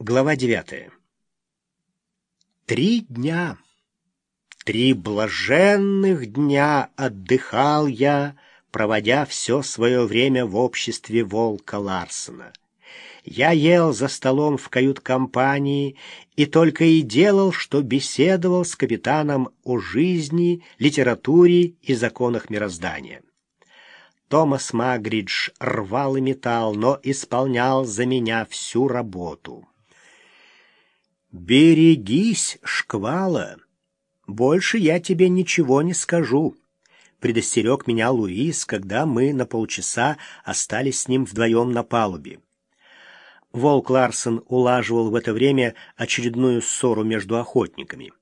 Глава девятая. Три дня, три блаженных дня отдыхал я, проводя все свое время в обществе волка Ларсена. Я ел за столом в кают-компании и только и делал, что беседовал с капитаном о жизни, литературе и законах мироздания. Томас Магридж рвал и металл, но исполнял за меня всю работу. «Берегись, шквала! Больше я тебе ничего не скажу», — предостерег меня Луис, когда мы на полчаса остались с ним вдвоем на палубе. Волк Ларсон улаживал в это время очередную ссору между охотниками.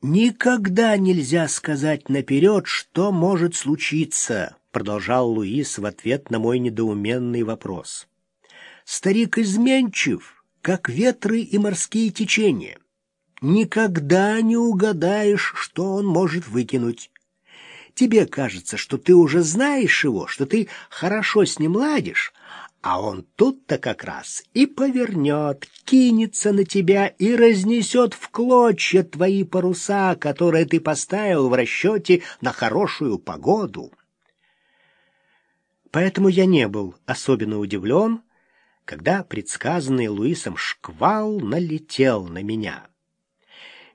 «Никогда нельзя сказать наперед, что может случиться», — продолжал Луис в ответ на мой недоуменный вопрос. «Старик изменчив» как ветры и морские течения. Никогда не угадаешь, что он может выкинуть. Тебе кажется, что ты уже знаешь его, что ты хорошо с ним ладишь, а он тут-то как раз и повернет, кинется на тебя и разнесет в клочья твои паруса, которые ты поставил в расчете на хорошую погоду. Поэтому я не был особенно удивлен, когда предсказанный Луисом шквал налетел на меня.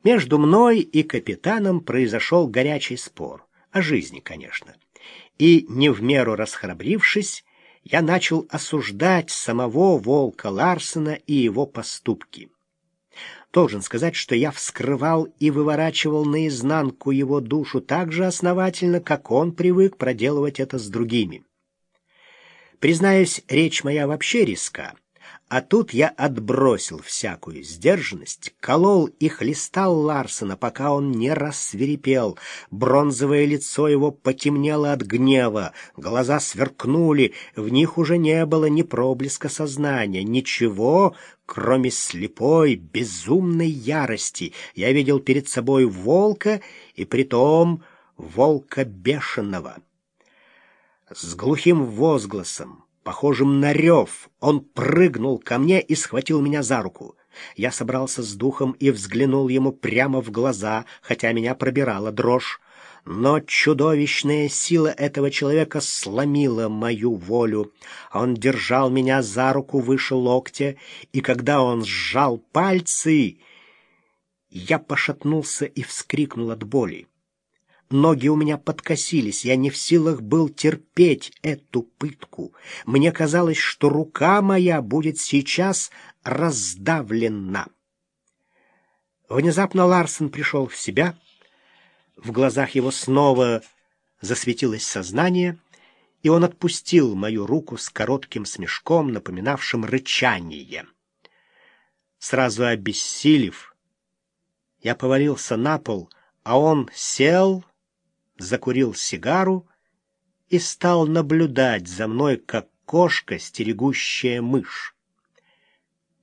Между мной и капитаном произошел горячий спор. О жизни, конечно. И, не в меру расхрабрившись, я начал осуждать самого Волка Ларсена и его поступки. Должен сказать, что я вскрывал и выворачивал наизнанку его душу так же основательно, как он привык проделывать это с другими. Признаюсь, речь моя вообще риска. А тут я отбросил всякую сдержанность, колол и хлестал Ларсена, пока он не рассверепел. Бронзовое лицо его потемнело от гнева, глаза сверкнули, в них уже не было ни проблеска сознания, ничего, кроме слепой, безумной ярости. Я видел перед собой волка, и притом волка бешеного. С глухим возгласом, похожим на рев, он прыгнул ко мне и схватил меня за руку. Я собрался с духом и взглянул ему прямо в глаза, хотя меня пробирала дрожь. Но чудовищная сила этого человека сломила мою волю. Он держал меня за руку выше локтя, и когда он сжал пальцы, я пошатнулся и вскрикнул от боли. Ноги у меня подкосились, я не в силах был терпеть эту пытку. Мне казалось, что рука моя будет сейчас раздавлена. Внезапно Ларсен пришел в себя. В глазах его снова засветилось сознание, и он отпустил мою руку с коротким смешком, напоминавшим рычание. Сразу обессилев, я повалился на пол, а он сел закурил сигару и стал наблюдать за мной, как кошка, стерегущая мышь.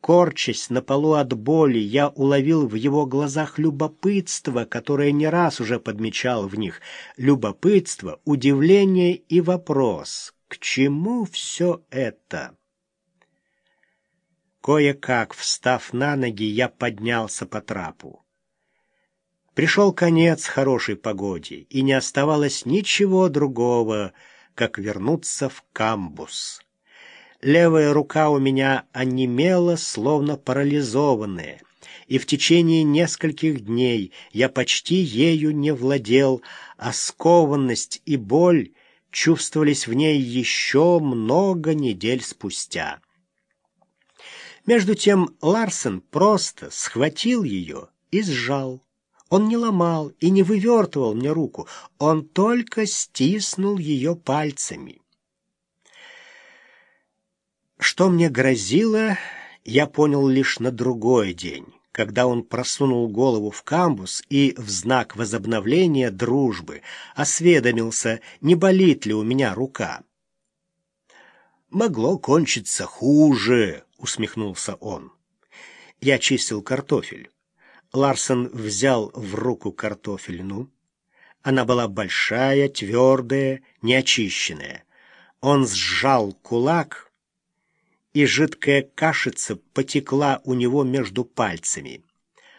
Корчась на полу от боли, я уловил в его глазах любопытство, которое не раз уже подмечал в них. Любопытство, удивление и вопрос. К чему все это? Кое-как, встав на ноги, я поднялся по трапу. Пришел конец хорошей погоде, и не оставалось ничего другого, как вернуться в камбус. Левая рука у меня онемела, словно парализованная, и в течение нескольких дней я почти ею не владел, а скованность и боль чувствовались в ней еще много недель спустя. Между тем Ларсен просто схватил ее и сжал. Он не ломал и не вывертывал мне руку, он только стиснул ее пальцами. Что мне грозило, я понял лишь на другой день, когда он просунул голову в камбус и в знак возобновления дружбы осведомился, не болит ли у меня рука. «Могло кончиться хуже», — усмехнулся он. Я чистил картофель. Ларсон взял в руку картофельну. Она была большая, твердая, неочищенная. Он сжал кулак, и жидкая кашица потекла у него между пальцами.